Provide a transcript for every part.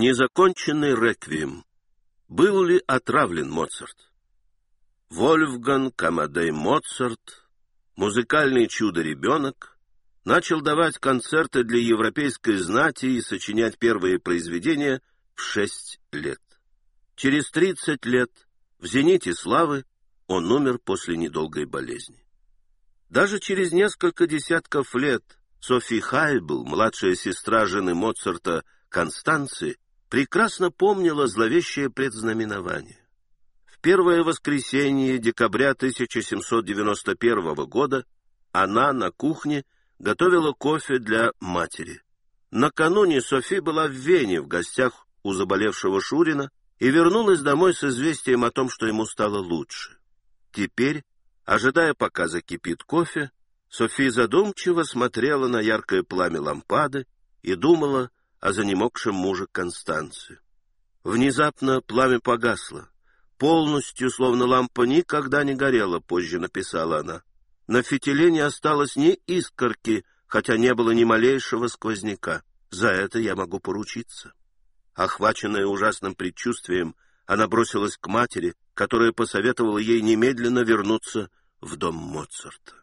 Незаконченный реквием. Был ли отравлен Моцарт? Вольфган Камадей Моцарт, музыкальный чудо-ребенок, начал давать концерты для европейской знати и сочинять первые произведения в шесть лет. Через тридцать лет, в зените славы, он умер после недолгой болезни. Даже через несколько десятков лет Софи Хайбл, младшая сестра жены Моцарта Констанции, прекрасно помнила зловещее предзнаменование. В первое воскресенье декабря 1791 года она на кухне готовила кофе для матери. Накануне Софи была в Вене в гостях у заболевшего Шурина и вернулась домой с известием о том, что ему стало лучше. Теперь, ожидая, пока закипит кофе, Софи задумчиво смотрела на яркое пламя лампады и думала о занемогшем муже Констанции. Внезапно пламя погасло. Полностью, словно лампа, никогда не горела, позже написала она. На фитиле не осталось ни искорки, хотя не было ни малейшего сквозняка. За это я могу поручиться. Охваченная ужасным предчувствием, она бросилась к матери, которая посоветовала ей немедленно вернуться в дом Моцарта.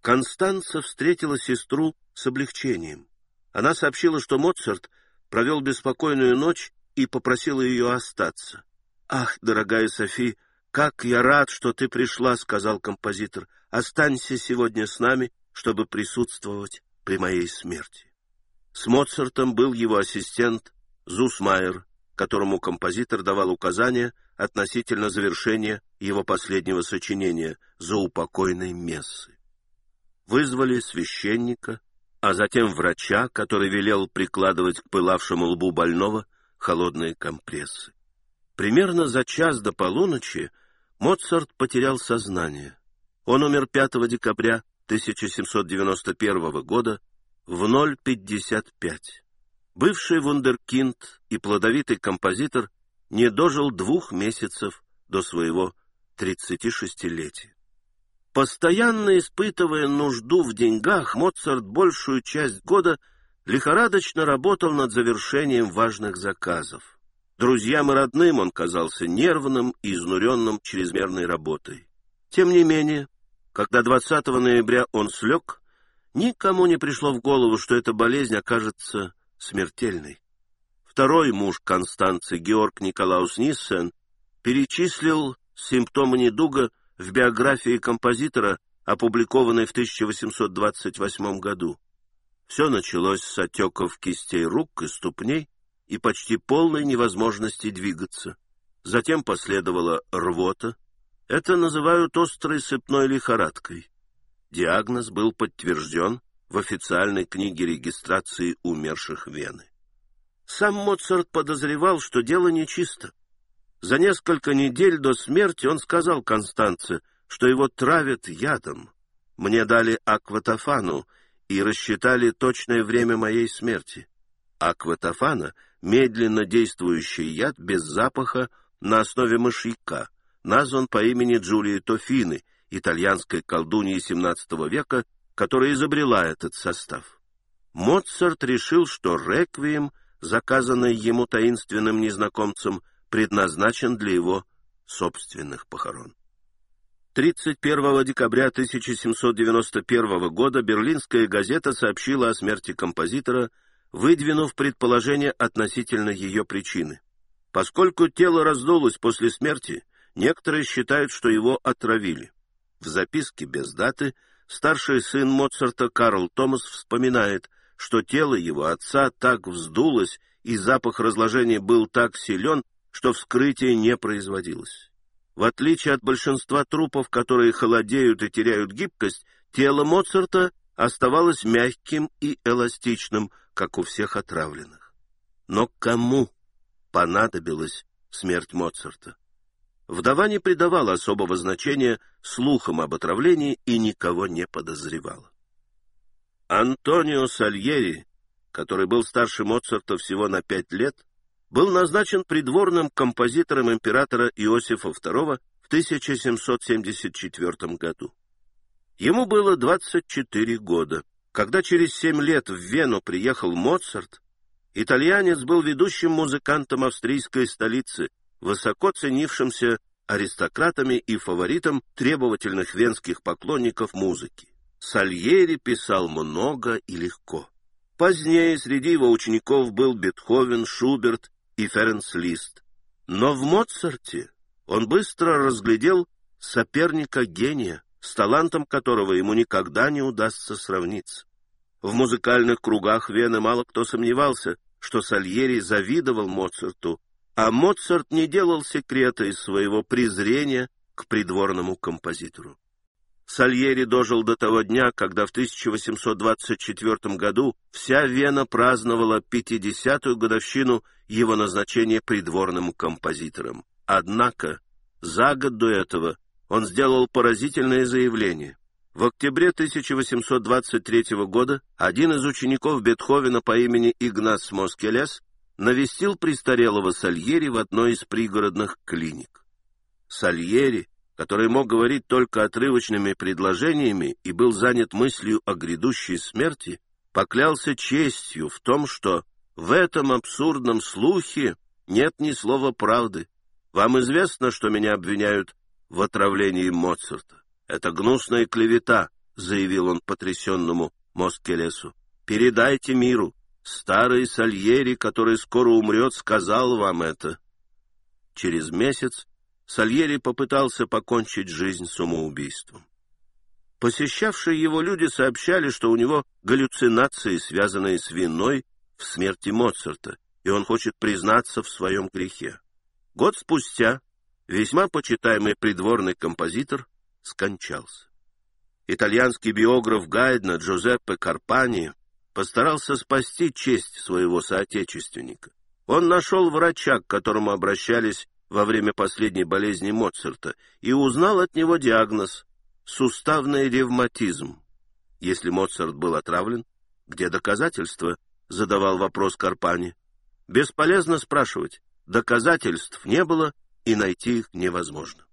Констанца встретила сестру с облегчением. Она сообщила, что Моцарт провел беспокойную ночь и попросила ее остаться. «Ах, дорогая Софи, как я рад, что ты пришла», — сказал композитор. «Останься сегодня с нами, чтобы присутствовать при моей смерти». С Моцартом был его ассистент Зусмайер, которому композитор давал указания относительно завершения его последнего сочинения «Заупокойной мессы». Вызвали священника, а затем врача, который велел прикладывать к пылавшему лбу больного холодные компрессы. Примерно за час до полуночи Моцарт потерял сознание. Он умер 5 декабря 1791 года в 0.55. Бывший вундеркинд и плодовитый композитор не дожил двух месяцев до своего 36-летия. Постоянно испытывая нужду в деньгах, Моцарт большую часть года лихорадочно работал над завершением важных заказов. Друзьям и родным он казался нервным и изнуренным чрезмерной работой. Тем не менее, когда 20 ноября он слег, никому не пришло в голову, что эта болезнь окажется смертельной. Второй муж Констанции, Георг Николаус Ниссен, перечислил симптомы недуга в биографии композитора, опубликованной в 1828 году. Все началось с отеков кистей рук и ступней, и почти полной невозможности двигаться. Затем последовала рвота. Это называют острой сыпной лихорадкой. Диагноз был подтвержден в официальной книге регистрации умерших Вены. Сам Моцарт подозревал, что дело нечисто. За несколько недель до смерти он сказал Констанце, что его травят ядом. Мне дали акватофану и рассчитали точное время моей смерти. Акватофана медленно действующий яд без запаха на основе мышьяка, назван по имени Джулии Тофины, итальянской колдуньи XVII века, которая изобрела этот состав. Моцарт решил, что реквием, заказанный ему таинственным незнакомцем, предназначен для его собственных похорон. 31 декабря 1791 года берлинская газета сообщила о смерти композитора выдвинув предположение относительно ее причины. Поскольку тело раздулось после смерти, некоторые считают, что его отравили. В записке без даты старший сын Моцарта Карл Томас вспоминает, что тело его отца так вздулось и запах разложения был так силен, что вскрытие не производилось. В отличие от большинства трупов, которые холодеют и теряют гибкость, тело Моцарта оставалось мягким и эластичным, как у всех отравленных. Но кому понадобилась смерть Моцарта? Вдова не придавала особого значения слухам об отравлении и никого не подозревала. Антонио Сальери, который был старше Моцарта всего на пять лет, был назначен придворным композитором императора Иосифа II в 1774 году. Ему было 24 года. Когда через семь лет в Вену приехал Моцарт, Итальянец был ведущим музыкантом австрийской столицы, высоко ценившимся аристократами и фаворитом требовательных венских поклонников музыки. Сальери писал много и легко. Позднее среди его учеников был Бетховен, Шуберт и Ференц Лист. Но в Моцарте он быстро разглядел соперника гения, с талантом которого ему никогда не удастся сравниться. В музыкальных кругах Вены мало кто сомневался, что Сальери завидовал Моцарту, а Моцарт не делал секрета из своего презрения к придворному композитору. Сальери дожил до того дня, когда в 1824 году вся Вена праздновала 50-ю годовщину его назначения придворным композитором. Однако за год до этого он сделал поразительное заявление. В октябре 1823 года один из учеников Бетховена по имени Игнас Москелес навестил престарелого Сальери в одной из пригородных клиник. Сальери который мог говорить только отрывочными предложениями и был занят мыслью о грядущей смерти, поклялся честью в том, что в этом абсурдном слухе нет ни слова правды. Вам известно, что меня обвиняют в отравлении Моцарта. Это гнусная клевета, заявил он потрясенному Москелесу. Передайте миру. Старый Сальери, который скоро умрет, сказал вам это. Через месяц Сальери попытался покончить жизнь самоубийством. Посещавшие его люди сообщали, что у него галлюцинации, связанные с виной в смерти Моцарта, и он хочет признаться в своем грехе. Год спустя весьма почитаемый придворный композитор скончался. Итальянский биограф Гайдна Джузеппе Карпани постарался спасти честь своего соотечественника. Он нашел врача, к которому обращались во время последней болезни Моцарта и узнал от него диагноз – суставный ревматизм. Если Моцарт был отравлен, где доказательства? – задавал вопрос Карпани. Бесполезно спрашивать. Доказательств не было, и найти их невозможно.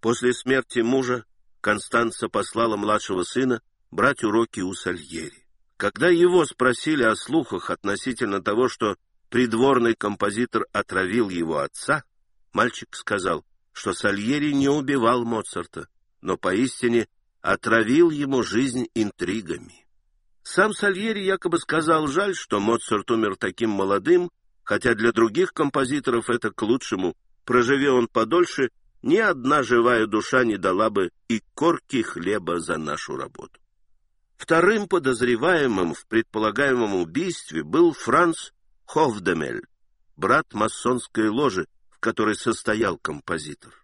После смерти мужа Констанца послала младшего сына брать уроки у Сальери. Когда его спросили о слухах относительно того, что придворный композитор отравил его отца, Мальчик сказал, что Сальери не убивал Моцарта, но поистине отравил ему жизнь интригами. Сам Сальери якобы сказал, жаль, что Моцарт умер таким молодым, хотя для других композиторов это к лучшему. Проживе он подольше, ни одна живая душа не дала бы и корки хлеба за нашу работу. Вторым подозреваемым в предполагаемом убийстве был Франц Хофдемель, брат масонской ложи, которой состоял композитор.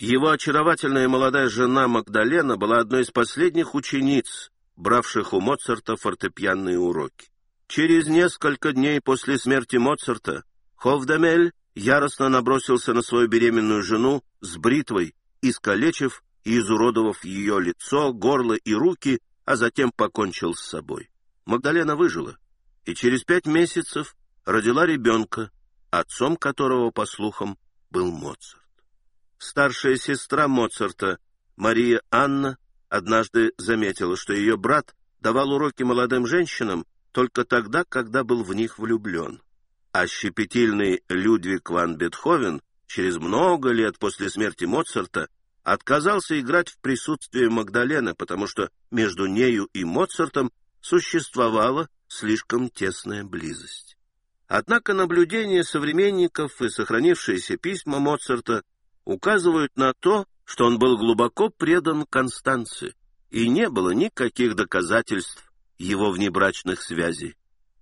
Его очаровательная молодая жена Магдалена была одной из последних учениц, бравших у Моцарта фортепианные уроки. Через несколько дней после смерти Моцарта Ховдамель яростно набросился на свою беременную жену с бритвой, искалечив и изуродовав ее лицо, горло и руки, а затем покончил с собой. Магдалена выжила и через пять месяцев родила ребенка, отцом которого, по слухам, был Моцарт. Старшая сестра Моцарта, Мария Анна, однажды заметила, что ее брат давал уроки молодым женщинам только тогда, когда был в них влюблен. А щепетильный Людвиг ван Бетховен через много лет после смерти Моцарта отказался играть в присутствии Магдалены, потому что между нею и Моцартом существовала слишком тесная близость. Однако наблюдения современников и сохранившиеся письма Моцарта указывают на то, что он был глубоко предан Констанции, и не было никаких доказательств его внебрачных связей.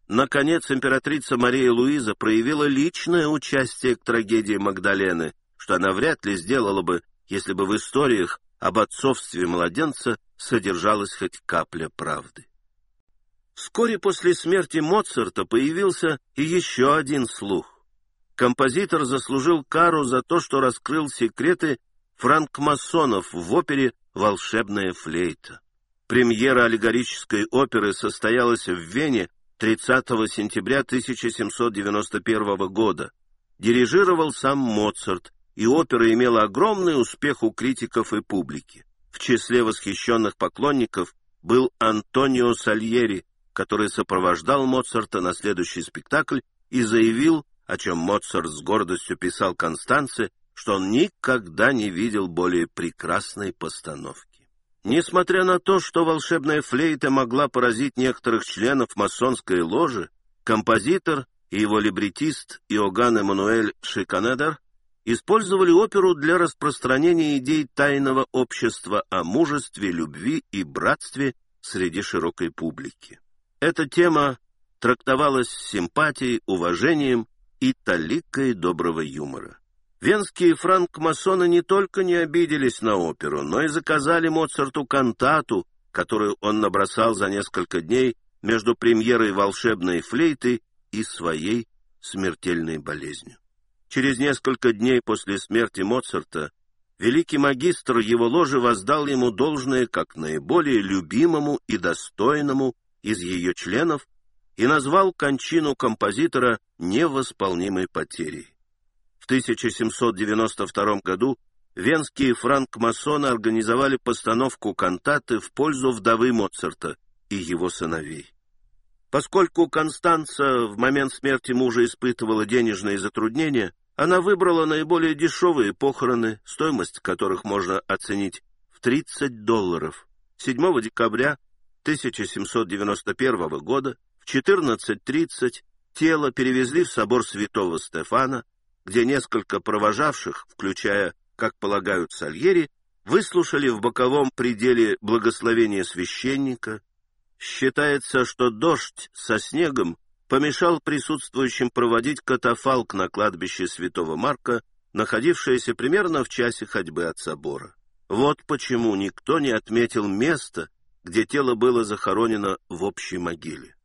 Наконец, императрица Мария Луиза проявила личное участие к трагедии Магдалены, что она вряд ли сделала бы, если бы в историях об отцовстве младенца содержалась хоть капля правды. Вскоре после смерти Моцарта появился и еще один слух. Композитор заслужил кару за то, что раскрыл секреты франкмасонов в опере «Волшебная флейта». Премьера аллегорической оперы состоялась в Вене 30 сентября 1791 года. Дирижировал сам Моцарт, и опера имела огромный успех у критиков и публики. В числе восхищенных поклонников был Антонио Сальери, который сопровождал Моцарта на следующий спектакль и заявил, о чем Моцарт с гордостью писал Констанце, что он никогда не видел более прекрасной постановки. Несмотря на то, что волшебная флейта могла поразить некоторых членов масонской ложи, композитор и его либретист Иоганн Эммануэль Шиканедер использовали оперу для распространения идей тайного общества о мужестве, любви и братстве среди широкой публики. Эта тема трактовалась с симпатией, уважением и таликой доброго юмора. Венские франкмасоны не только не обиделись на оперу, но и заказали Моцарту кантату, которую он набросал за несколько дней между премьерой волшебной флейты и своей смертельной болезнью. Через несколько дней после смерти Моцарта великий магистр его ложи воздал ему должное как наиболее любимому и достойному из ее членов и назвал кончину композитора невосполнимой потерей. В 1792 году венские франкмасоны организовали постановку кантаты в пользу вдовы Моцарта и его сыновей. Поскольку Констанца в момент смерти мужа испытывала денежные затруднения, она выбрала наиболее дешевые похороны, стоимость которых можно оценить в 30 долларов. 7 декабря 1791 года в 14.30 тело перевезли в собор святого Стефана, где несколько провожавших, включая, как полагают, Сальери, выслушали в боковом пределе благословения священника. Считается, что дождь со снегом помешал присутствующим проводить катафалк на кладбище Святого Марка, находившееся примерно в часе ходьбы от собора. Вот почему никто не отметил место, где тело было захоронено в общей могиле.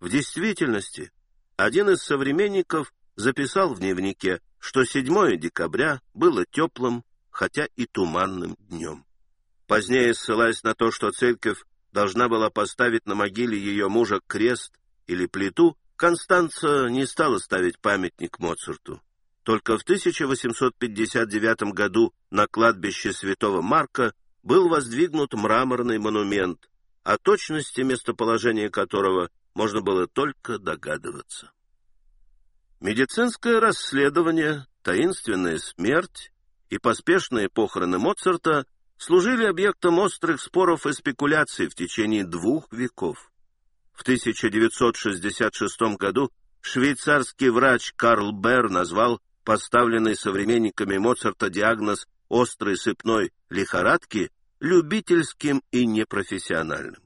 В действительности, один из современников записал в дневнике, что 7 декабря было теплым, хотя и туманным днем. Позднее, ссылаясь на то, что церковь должна была поставить на могиле ее мужа крест или плиту, Констанца не стала ставить памятник Моцарту. Только в 1859 году на кладбище святого Марка был воздвигнут мраморный монумент, о точности местоположения которого можно было только догадываться. Медицинское расследование, таинственная смерть и поспешные похороны Моцарта служили объектом острых споров и спекуляций в течение двух веков. В 1966 году швейцарский врач Карл Бер назвал поставленный современниками Моцарта диагноз острой сыпной лихорадки любительским и непрофессиональным.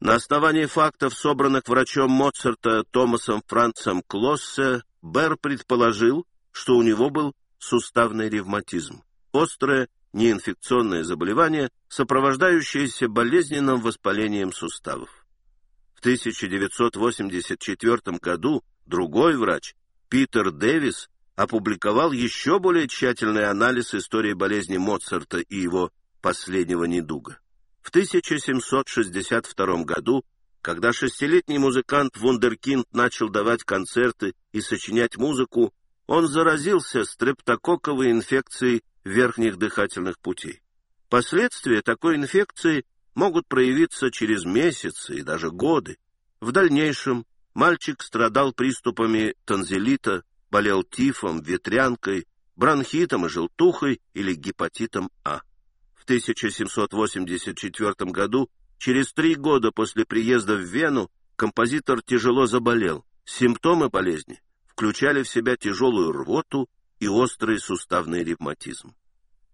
На основании фактов, собранных врачом Моцарта Томасом Францем Клоссе, Бер предположил, что у него был суставный ревматизм, острое неинфекционное заболевание, сопровождающееся болезненным воспалением суставов. В 1984 году другой врач, Питер Дэвис, опубликовал еще более тщательный анализ истории болезни Моцарта и его последнего недуга. В 1762 году, когда шестилетний музыкант Вундеркинд начал давать концерты и сочинять музыку, он заразился стрептококковой инфекцией верхних дыхательных путей. Последствия такой инфекции могут проявиться через месяцы и даже годы. В дальнейшем мальчик страдал приступами танзелита, болел тифом, ветрянкой, бронхитом и желтухой или гепатитом А. В 1784 году, через три года после приезда в Вену, композитор тяжело заболел. Симптомы болезни включали в себя тяжелую рвоту и острый суставный ревматизм.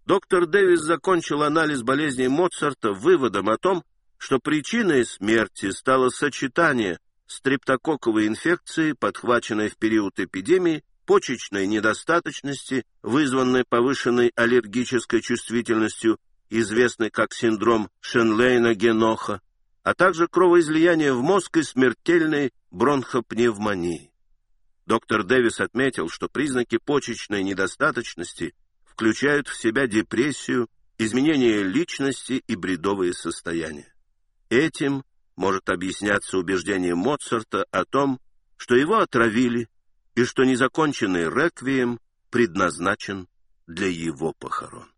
Доктор Дэвис закончил анализ болезней Моцарта выводом о том, что причиной смерти стало сочетание стрептококковой инфекции, подхваченной в период эпидемии, почечной недостаточности, вызванной повышенной аллергической чувствительностью, известной как синдром Шенлейна-Геноха, а также кровоизлияние в мозг и смертельной бронхопневмонии. Доктор Дэвис отметил, что признаки почечной недостаточности включают в себя депрессию, изменение личности и бредовые состояния. Этим может объясняться убеждение Моцарта о том, что его отравили и что незаконченный реквием предназначен для его похорон.